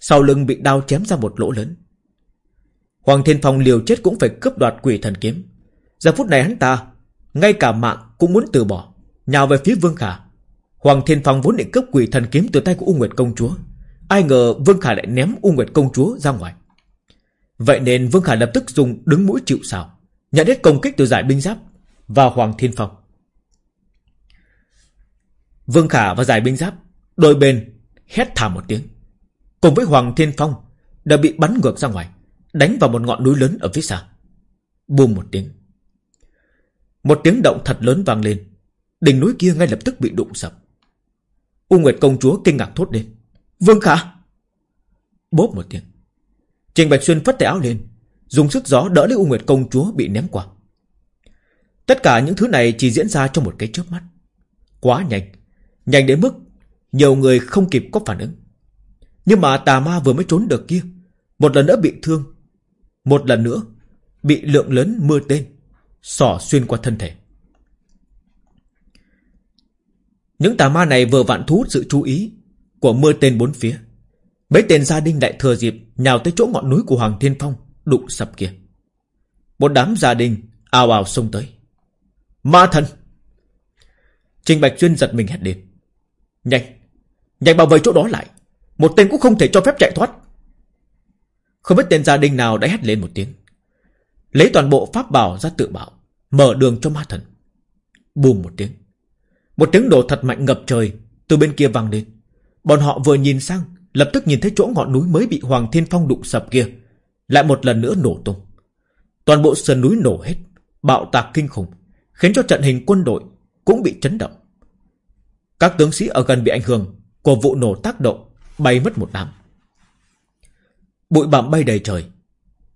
Sau lưng bị đao chém ra một lỗ lớn. Hoàng Thiên Phong liều chết cũng phải cướp đoạt quỷ thần kiếm. Giờ phút này hắn ta, ngay cả mạng cũng muốn từ bỏ, nhào về phía Vương Khả. Hoàng Thiên Phong vốn định cướp quỷ thần kiếm từ tay của U Nguyệt Công Chúa. Ai ngờ Vương Khả lại ném U Nguyệt Công Chúa ra ngoài. Vậy nên Vương Khả lập tức dùng đứng mũi chịu sào, nhận hết công kích từ giải binh giáp và Hoàng Thiên Phong. Vương Khả và giải binh giáp đôi bên hét thảm một tiếng. Cùng với Hoàng Thiên Phong đã bị bắn ngược ra ngoài, đánh vào một ngọn núi lớn ở phía xa. Bùm một tiếng. Một tiếng động thật lớn vang lên, đỉnh núi kia ngay lập tức bị đụng sập. U Nguyệt công chúa kinh ngạc thốt lên. Vương Khả! Bốp một tiếng. Trình Bạch Xuyên phất tay áo lên, dùng sức gió đỡ lấy U Nguyệt công chúa bị ném qua. Tất cả những thứ này chỉ diễn ra trong một cái chớp mắt. Quá nhanh, nhanh đến mức nhiều người không kịp có phản ứng. Nhưng mà tà ma vừa mới trốn được kia, một lần nữa bị thương, một lần nữa bị lượng lớn mưa tên, sỏ xuyên qua thân thể. Những tà ma này vừa vặn thu hút sự chú ý của mưa tên bốn phía. Mấy tên gia đình đại thừa dịp nhào tới chỗ ngọn núi của Hoàng Thiên Phong đụng sập kia. Một đám gia đình ào ào xông tới. Ma thần! Trình Bạch Xuyên giật mình hét đến. Nhanh! Nhanh bảo vệ chỗ đó lại! Một tên cũng không thể cho phép chạy thoát. Không biết tên gia đình nào đã hét lên một tiếng. Lấy toàn bộ pháp bảo ra tự bảo. Mở đường cho ma thần. Bùm một tiếng. Một tiếng đổ thật mạnh ngập trời từ bên kia vang lên. Bọn họ vừa nhìn sang, lập tức nhìn thấy chỗ ngọn núi mới bị Hoàng Thiên Phong đụng sập kia, lại một lần nữa nổ tung. Toàn bộ sườn núi nổ hết, bạo tạc kinh khủng, khiến cho trận hình quân đội cũng bị chấn động. Các tướng sĩ ở gần bị ảnh hưởng của vụ nổ tác động, bay mất một đám. Bụi bặm bay đầy trời,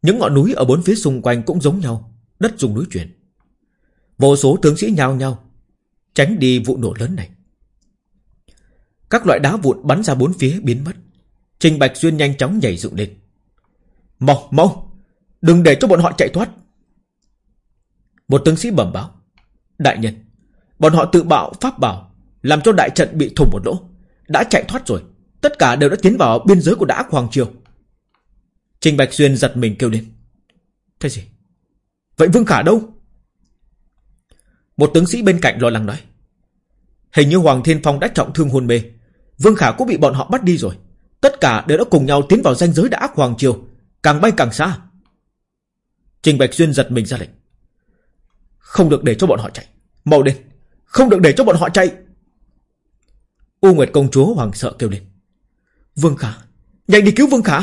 những ngọn núi ở bốn phía xung quanh cũng giống nhau, đất dùng núi chuyển. Vô số tướng sĩ nhao nhau tránh đi vụ nổ lớn này. Các loại đá vụn bắn ra bốn phía biến mất. Trình Bạch Xuyên nhanh chóng nhảy dựng lên. Mau, mau, đừng để cho bọn họ chạy thoát. Một tướng sĩ bẩm báo. Đại nhân, bọn họ tự bạo pháp bảo, làm cho đại trận bị thủng một lỗ. Đã chạy thoát rồi, tất cả đều đã tiến vào biên giới của đá Hoàng Triều. Trình Bạch Xuyên giật mình kêu lên. Thế gì? Vậy Vương Khả đâu? Một tướng sĩ bên cạnh lo lắng nói. Hình như Hoàng Thiên Phong đã trọng thương hôn mê. Vương Khả cũng bị bọn họ bắt đi rồi. Tất cả đều đã cùng nhau tiến vào danh giới đã ác Hoàng Triều. Càng bay càng xa. Trình Bạch Xuyên giật mình ra lệnh. Không được để cho bọn họ chạy. Mau lên. Không được để cho bọn họ chạy. U Nguyệt công chúa hoàng sợ kêu lên. Vương Khả. Nhanh đi cứu Vương Khả.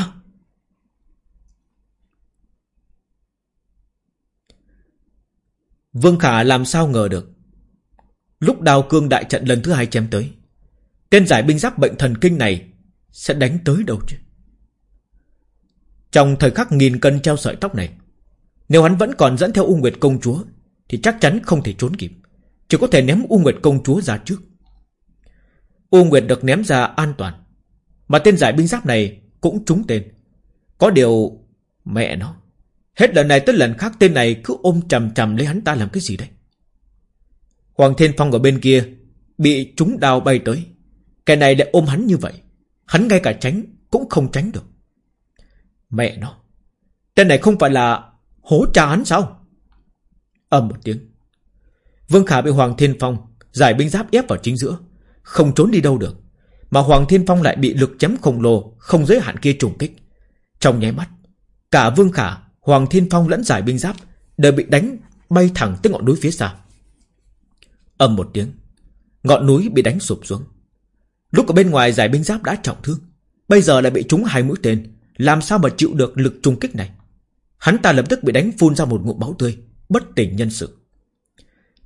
Vương Khả làm sao ngờ được. Lúc đào cương đại trận lần thứ hai chém tới. Tên giải binh giáp bệnh thần kinh này sẽ đánh tới đâu chứ? Trong thời khắc nghìn cân treo sợi tóc này, nếu hắn vẫn còn dẫn theo U Nguyệt công chúa, thì chắc chắn không thể trốn kịp. Chỉ có thể ném U Nguyệt công chúa ra trước. U Nguyệt được ném ra an toàn. Mà tên giải binh giáp này cũng trúng tên. Có điều... Mẹ nó. Hết lần này tới lần khác tên này cứ ôm chầm chầm lấy hắn ta làm cái gì đấy. Hoàng Thiên Phong ở bên kia bị trúng đào bay tới. Cái này lại ôm hắn như vậy. Hắn ngay cả tránh cũng không tránh được. Mẹ nó. Tên này không phải là hố cha hắn sao? ầm một tiếng. Vương Khả bị Hoàng Thiên Phong giải binh giáp ép vào chính giữa. Không trốn đi đâu được. Mà Hoàng Thiên Phong lại bị lực chém khổng lồ không giới hạn kia trùng kích. Trong nháy mắt, cả Vương Khả Hoàng Thiên Phong lẫn giải binh giáp đều bị đánh bay thẳng tới ngọn núi phía xa. ầm một tiếng, ngọn núi bị đánh sụp xuống. Lúc ở bên ngoài giải binh giáp đã trọng thương, bây giờ lại bị trúng hai mũi tên, làm sao mà chịu được lực trùng kích này? Hắn ta lập tức bị đánh phun ra một ngụm máu tươi, bất tỉnh nhân sự.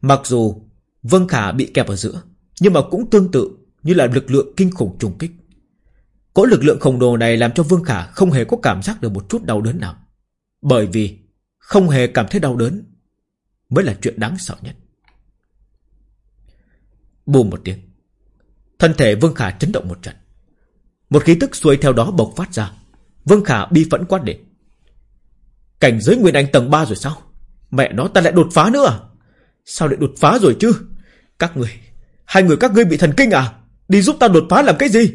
Mặc dù Vương Khả bị kẹp ở giữa, nhưng mà cũng tương tự như là lực lượng kinh khủng trùng kích. Cỗ lực lượng khổng lồ này làm cho Vương Khả không hề có cảm giác được một chút đau đớn nào. Bởi vì không hề cảm thấy đau đớn mới là chuyện đáng sợ nhất. Bùm một tiếng. Thân thể Vương Khả chấn động một trận. Một khí tức xuôi theo đó bộc phát ra. Vương Khả bi phẫn quát đến Cảnh giới Nguyên Anh tầng 3 rồi sao? Mẹ nó, ta lại đột phá nữa à? Sao lại đột phá rồi chứ? Các người, Hai người các ngươi bị thần kinh à? Đi giúp ta đột phá làm cái gì?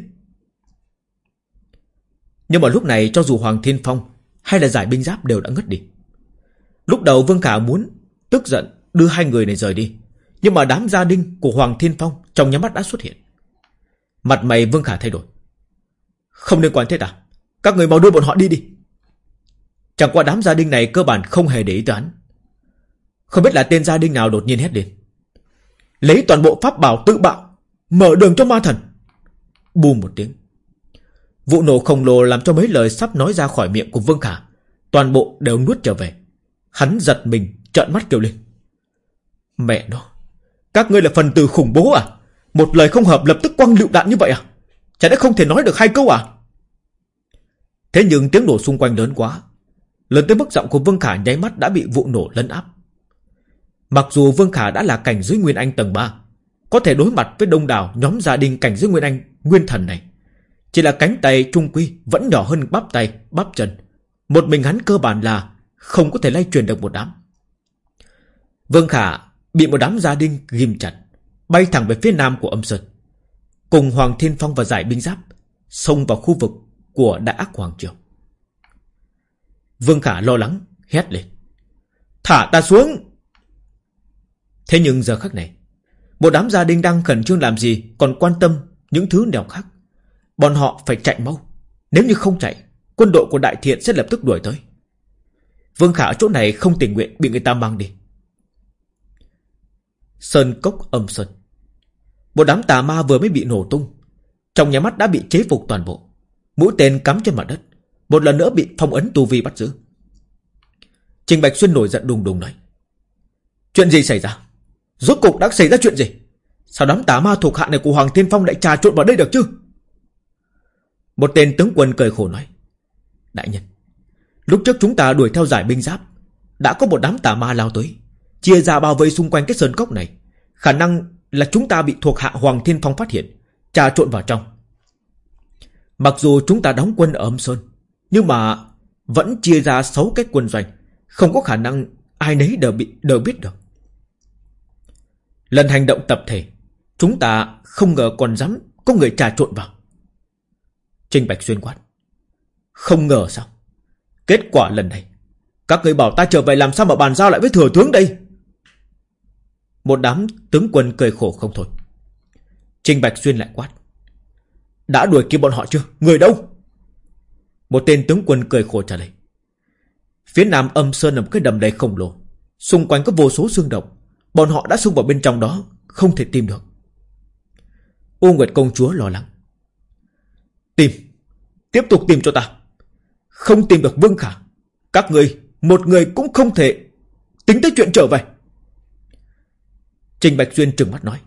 Nhưng mà lúc này cho dù Hoàng Thiên Phong Hay là giải binh giáp đều đã ngất đi. Lúc đầu Vương Khả muốn Tức giận đưa hai người này rời đi. Nhưng mà đám gia đình của Hoàng Thiên Phong Trong nhắm mắt đã xuất hiện. Mặt mày Vương Khả thay đổi. Không liên quan thế ta. Các người mau đưa bọn họ đi đi. Chẳng qua đám gia đình này cơ bản không hề để ý tới hắn. Không biết là tên gia đình nào đột nhiên hét lên. Lấy toàn bộ pháp bảo tự bạo, Mở đường cho ma thần. Bùm một tiếng. Vụ nổ khổng lồ làm cho mấy lời sắp nói ra khỏi miệng của Vương Khả, Toàn bộ đều nuốt trở về. Hắn giật mình, trợn mắt kêu lên. Mẹ nó. Các ngươi là phần tử khủng bố à? Một lời không hợp lập tức quăng lựu đạn như vậy à? Chả đã không thể nói được hai câu à? Thế nhưng tiếng nổ xung quanh lớn quá. Lớn tới mức giọng của Vương Khả nháy mắt đã bị vụ nổ lấn áp. Mặc dù Vương Khả đã là cảnh dưới Nguyên Anh tầng 3 Có thể đối mặt với đông đảo nhóm gia đình cảnh dưới Nguyên Anh Nguyên Thần này Chỉ là cánh tay trung quy vẫn nhỏ hơn bắp tay, bắp chân. Một mình hắn cơ bản là Không có thể lay truyền được một đám. Vương Khả bị một đám gia đình ghim chặt. Bay thẳng về phía nam của âm sơn. Cùng Hoàng Thiên Phong và giải binh giáp Xông vào khu vực của Đại Ác Hoàng Triều. Vương Khả lo lắng, Hét lên. Thả ta xuống! Thế nhưng giờ khắc này, Một đám gia đình đang khẩn trương làm gì Còn quan tâm những thứ nào khác. Bọn họ phải chạy mau. Nếu như không chạy, Quân đội của Đại Thiện sẽ lập tức đuổi tới. Vương Khả ở chỗ này không tình nguyện Bị người ta mang đi. Sơn cốc âm sơn. Một đám tà ma vừa mới bị nổ tung. Trong nhà mắt đã bị chế phục toàn bộ. Mũi tên cắm trên mặt đất. Một lần nữa bị phong ấn tu vi bắt giữ. Trình Bạch Xuyên nổi giận đùng đùng nói, Chuyện gì xảy ra? Rốt cục đã xảy ra chuyện gì? Sao đám tà ma thuộc hạ này của Hoàng Thiên Phong lại trà trộn vào đây được chứ? Một tên tướng quân cười khổ nói, Đại nhân, Lúc trước chúng ta đuổi theo giải binh giáp, Đã có một đám tà ma lao tới, Chia ra bao vây xung quanh cái sơn cốc này. Khả năng là chúng ta bị thuộc hạ Hoàng Thiên Phong phát hiện, Trà trộn vào trong. Mặc dù chúng ta đóng quân ở âm sơn, Nhưng mà Vẫn chia ra 6 cái quân doanh, Không có khả năng ai nấy đều bị, đều biết được. Lần hành động tập thể, Chúng ta không ngờ còn dám Có người trà trộn vào. Trinh Bạch Xuyên quát, Không ngờ sao? Kết quả lần này, Các người bảo ta trở về làm sao mà bàn giao lại với thừa tướng đây? Một đám tướng quân cười khổ không thôi. Trình Bạch Xuyên lại quát. Đã đuổi kịp bọn họ chưa? Người đâu? Một tên tướng quân cười khổ trả lời. Phía nam âm sơn là một cái đầm đầy khổng lồ. Xung quanh có vô số xương động. Bọn họ đã xung vào bên trong đó, Không thể tìm được. U Nguyệt công chúa lo lắng. Tìm. Tiếp tục tìm cho ta. Không tìm được Vương Khả. Các người, Một người cũng không thể Tính tới chuyện trở về. Trình Bạch Duyên trừng mắt nói,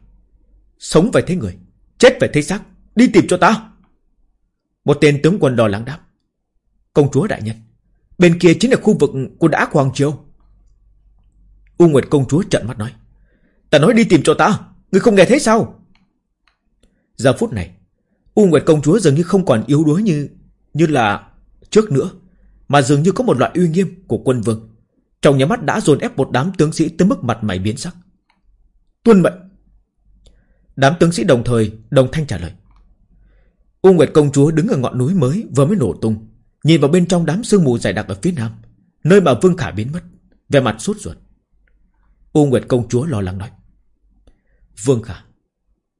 Sống phải thấy người, Chết phải thấy xác, Đi tìm cho ta Một tên tướng quân lo lắng đáp, Công chúa đại nhân, Bên kia chính là khu vực của đã Hoàng Triều. U Nguyệt công chúa trận mắt nói, Ta nói đi tìm cho ta người không nghe thấy sao? Giờ phút này, U Nguyệt công chúa dường như không còn yếu đuối như Như là trước nữa, Mà dường như có một loại uy nghiêm của quân vương. Trong nhà mắt đã dồn ép một đám tướng sĩ Tới mức mặt mày biến sắc. Tuân mệnh. Đám tướng sĩ đồng thời đồng thanh trả lời. U Nguyệt công chúa đứng ở ngọn núi mới Vừa mới nổ tung Nhìn vào bên trong đám sương mù dày đặc ở phía nam Nơi mà Vương Khả biến mất Về mặt sốt ruột. U Nguyệt công chúa lo lắng nói Vương Khả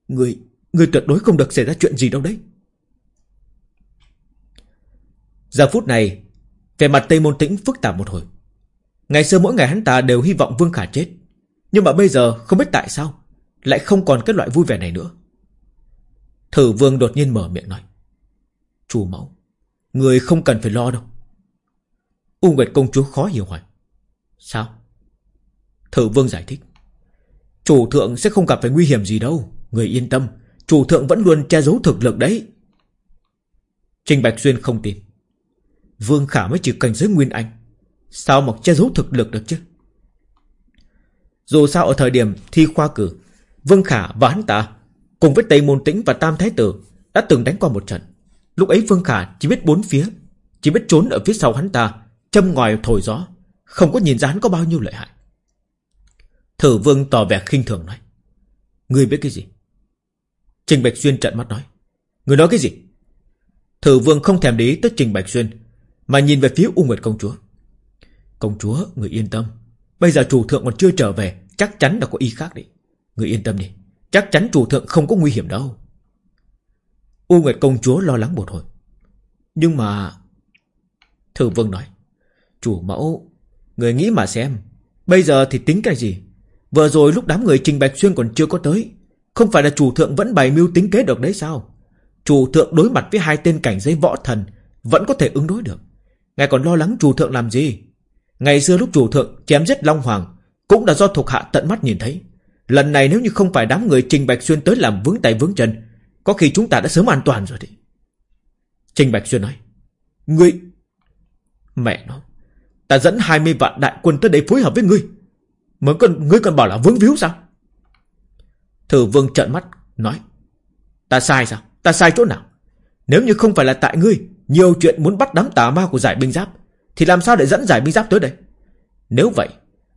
Người, người tuyệt đối không được xảy ra chuyện gì đâu đấy. Giờ phút này Về mặt Tây Môn Tĩnh phức tạp một hồi. Ngày xưa mỗi ngày hắn ta đều hy vọng Vương Khả chết nhưng mà bây giờ không biết tại sao Lại không còn cái loại vui vẻ này nữa. Thử Vương đột nhiên mở miệng nói, Chủ mẫu, Người không cần phải lo đâu. U Nguyệt công chúa khó hiểu hỏi, Sao? Thử Vương giải thích, Chủ thượng sẽ không gặp phải nguy hiểm gì đâu, Người yên tâm, Chủ thượng vẫn luôn che giấu thực lực đấy. Trình Bạch Xuyên không tin, Vương Khả mới chỉ cảnh giới Nguyên Anh, Sao mà che giấu thực lực được chứ? Dù sao ở thời điểm thi khoa cử Vương Khả và hắn ta Cùng với Tây Môn Tĩnh và Tam Thái Tử Đã từng đánh qua một trận. Lúc ấy Vương Khả chỉ biết bốn phía Chỉ biết trốn ở phía sau hắn ta Châm ngòi thổi gió Không có nhìn ra hắn có bao nhiêu lợi hại. Thử vương tỏ vẻ khinh thường nói Ngươi biết cái gì? Trình Bạch Xuyên trận mắt nói Ngươi nói cái gì? Thử vương không thèm để ý tới Trình Bạch Xuyên Mà nhìn về phía U Nguyệt Công Chúa. Công Chúa, người yên tâm Bây giờ chủ thượng còn chưa trở về, Chắc chắn là có ý khác đấy Người yên tâm đi, Chắc chắn chủ thượng không có nguy hiểm đâu. U Nguyệt Công Chúa lo lắng một hồi. Nhưng mà Thư Vương nói, Chủ mẫu, Người nghĩ mà xem, Bây giờ thì tính cái gì? Vừa rồi lúc đám người Trình Bạch Xuyên còn chưa có tới, Không phải là chủ thượng vẫn bày mưu tính kế được đấy sao? Chủ thượng đối mặt với hai tên cảnh giới võ thần Vẫn có thể ứng đối được. Ngài còn lo lắng chủ thượng làm gì? Ngày xưa lúc chủ thượng chém giết Long Hoàng Cũng là do thuộc hạ tận mắt nhìn thấy. Lần này nếu như không phải đám người Trình Bạch Xuyên tới làm vướng tay vướng chân Có khi chúng ta đã sớm an toàn rồi đấy Trình Bạch Xuyên nói Ngươi Mẹ nó Ta dẫn 20 vạn đại quân tới đây phối hợp với ngươi. Mới còn, ngươi còn bảo là vướng víu sao? Thử vương trợn mắt Nói Ta sai sao? Ta sai chỗ nào? Nếu như không phải là tại ngươi Nhiều chuyện muốn bắt đám tà ma của giải binh giáp thì làm sao để dẫn giải binh giáp tới đây? Nếu vậy,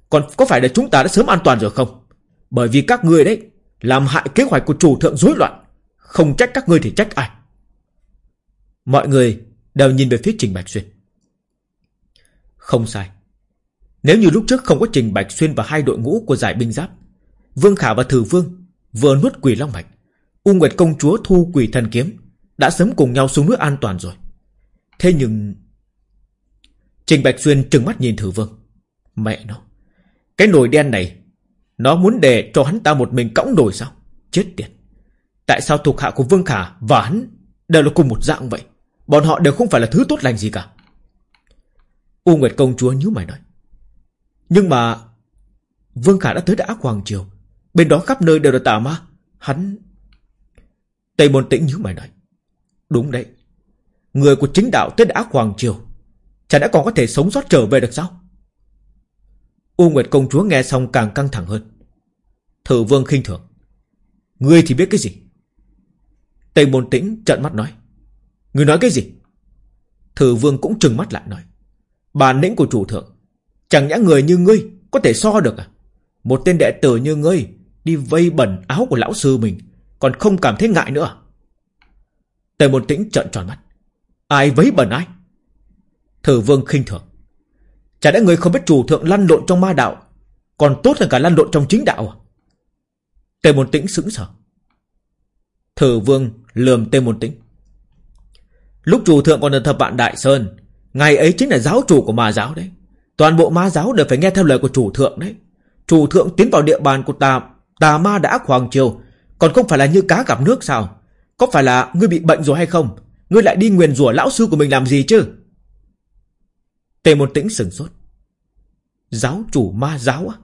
Còn có phải là chúng ta đã sớm an toàn rồi không? Bởi vì các ngươi đấy Làm hại kế hoạch của chủ thượng rối loạn, Không trách các ngươi thì trách ai? Mọi người đều nhìn về phía Trình Bạch Xuyên. Không sai. Nếu như lúc trước không có Trình Bạch Xuyên Và hai đội ngũ của giải binh giáp, Vương Khả và Thử Vương Vừa nuốt quỷ long mạch, U Nguyệt công chúa thu quỷ thần kiếm Đã sớm cùng nhau xuống nước an toàn rồi. Thế nhưng Trình Bạch Xuyên trừng mắt nhìn Thử Vương. Mẹ nó, Cái nồi đen này, Nó muốn để cho hắn ta một mình cõng nồi sao? Chết tiệt. Tại sao thuộc hạ của Vương Khả và hắn Đều là cùng một dạng vậy? Bọn họ đều không phải là thứ tốt lành gì cả. U Nguyệt công chúa nhíu mày nói. Nhưng mà Vương Khả đã tới đã Hoàng Triều, Bên đó khắp nơi đều là tà ma. Hắn Tây Môn Tĩnh nhíu mày nói. Đúng đấy. Người của chính đạo tới đã Hoàng Triều Chả đã còn có thể sống sót trở về được sao? U Nguyệt công chúa nghe xong càng căng thẳng hơn. Thử vương khinh thường. Ngươi thì biết cái gì? Tây Môn Tĩnh trợn mắt nói. Ngươi nói cái gì? Thử vương cũng trừng mắt lại nói. Bản lĩnh của chủ thượng, Chẳng nhã người như ngươi Có thể so được à? Một tên đệ tử như ngươi Đi vây bẩn áo của lão sư mình Còn không cảm thấy ngại nữa à? Tề Môn Tĩnh trợn tròn mắt. Ai vấy bẩn ai? Thử vương khinh thường. Chả lẽ người không biết chủ thượng lăn lộn trong ma đạo, Còn tốt hơn cả lăn lộn trong chính đạo à? Tề Môn Tĩnh sững sờ. Thử vương lườm Tề Môn Tĩnh. Lúc chủ thượng còn ở thập vạn Đại Sơn, Ngày ấy chính là giáo chủ của ma giáo đấy. Toàn bộ ma giáo đều phải nghe theo lời của chủ thượng đấy. Chủ thượng tiến vào địa bàn của tà Tà ma đã hoàng triều Còn không phải là như cá gặp nước sao? Có phải là ngươi bị bệnh rồi hay không? Ngươi lại đi nguyền rủa lão sư của mình làm gì chứ? Tề Môn tĩnh sừng sốt. Giáo chủ ma giáo á?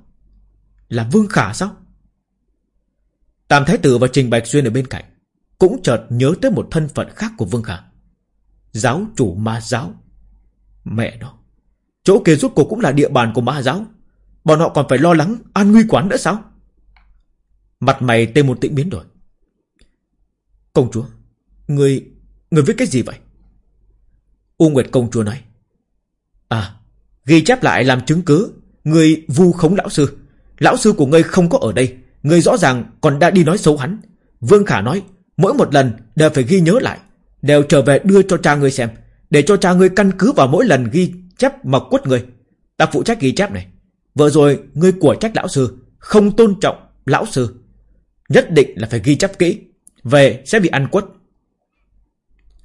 Là Vương Khả sao? Tam Thái Tử và Trình Bạch Xuyên ở bên cạnh Cũng chợt nhớ tới một thân phận khác của Vương Khả. Giáo chủ ma giáo. Mẹ nó. Chỗ kia rút cuộc cũng là địa bàn của ma giáo. Bọn họ còn phải lo lắng an nguy quán nữa sao? Mặt mày Tề Môn tĩnh biến đổi. Công chúa, Người Người viết cái gì vậy? U Nguyệt công chúa nói. À Ghi chép lại làm chứng cứ. Người vu khống lão sư. Lão sư của ngươi không có ở đây. Ngươi rõ ràng còn đã đi nói xấu hắn. Vương Khả nói, Mỗi một lần đều phải ghi nhớ lại, Đều trở về đưa cho cha ngươi xem, Để cho cha ngươi căn cứ vào mỗi lần ghi chép mà quất ngươi. Ta phụ trách ghi chép này. Vừa rồi ngươi của trách lão sư, Không tôn trọng lão sư. Nhất định là phải ghi chép kỹ, Về sẽ bị ăn quất.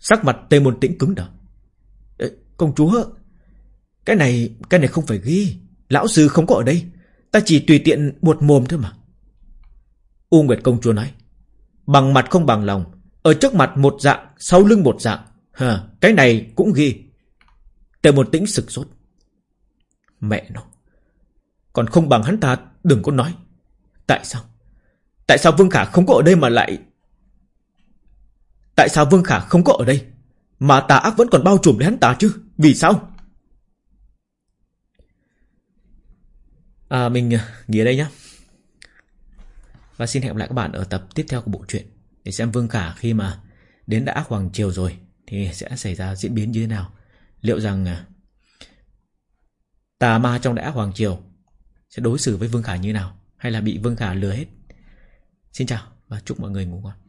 Sắc mặt Tây Môn Tĩnh cứng đờ. Công chúa cái này Cái này không phải ghi Lão sư không có ở đây. Ta chỉ tùy tiện buột mồm thôi mà. U Nguyệt công chúa nói Bằng mặt không bằng lòng. Ở trước mặt một dạng Sau lưng một dạng. Hờ, Cái này cũng ghi Tề một tĩnh sực sốt. Mẹ nó Còn không bằng hắn ta đừng có nói. Tại sao? Tại sao Vương Khả không có ở đây mà lại Tại sao Vương Khả không có ở đây? Mà tà ác vẫn còn bao trùm lấy hắn ta chứ? Vì sao? À, Mình à, nghỉ ở đây nhé Và xin hẹn gặp lại các bạn ở tập tiếp theo của bộ truyện Để xem Vương Khả khi mà Đến đã Hoàng Triều rồi Thì sẽ xảy ra diễn biến như thế nào. Liệu rằng à, Tà ma trong đã Hoàng Triều Sẽ đối xử với Vương Khả như nào Hay là bị Vương Khả lừa hết? Xin chào và chúc mọi người ngủ ngon.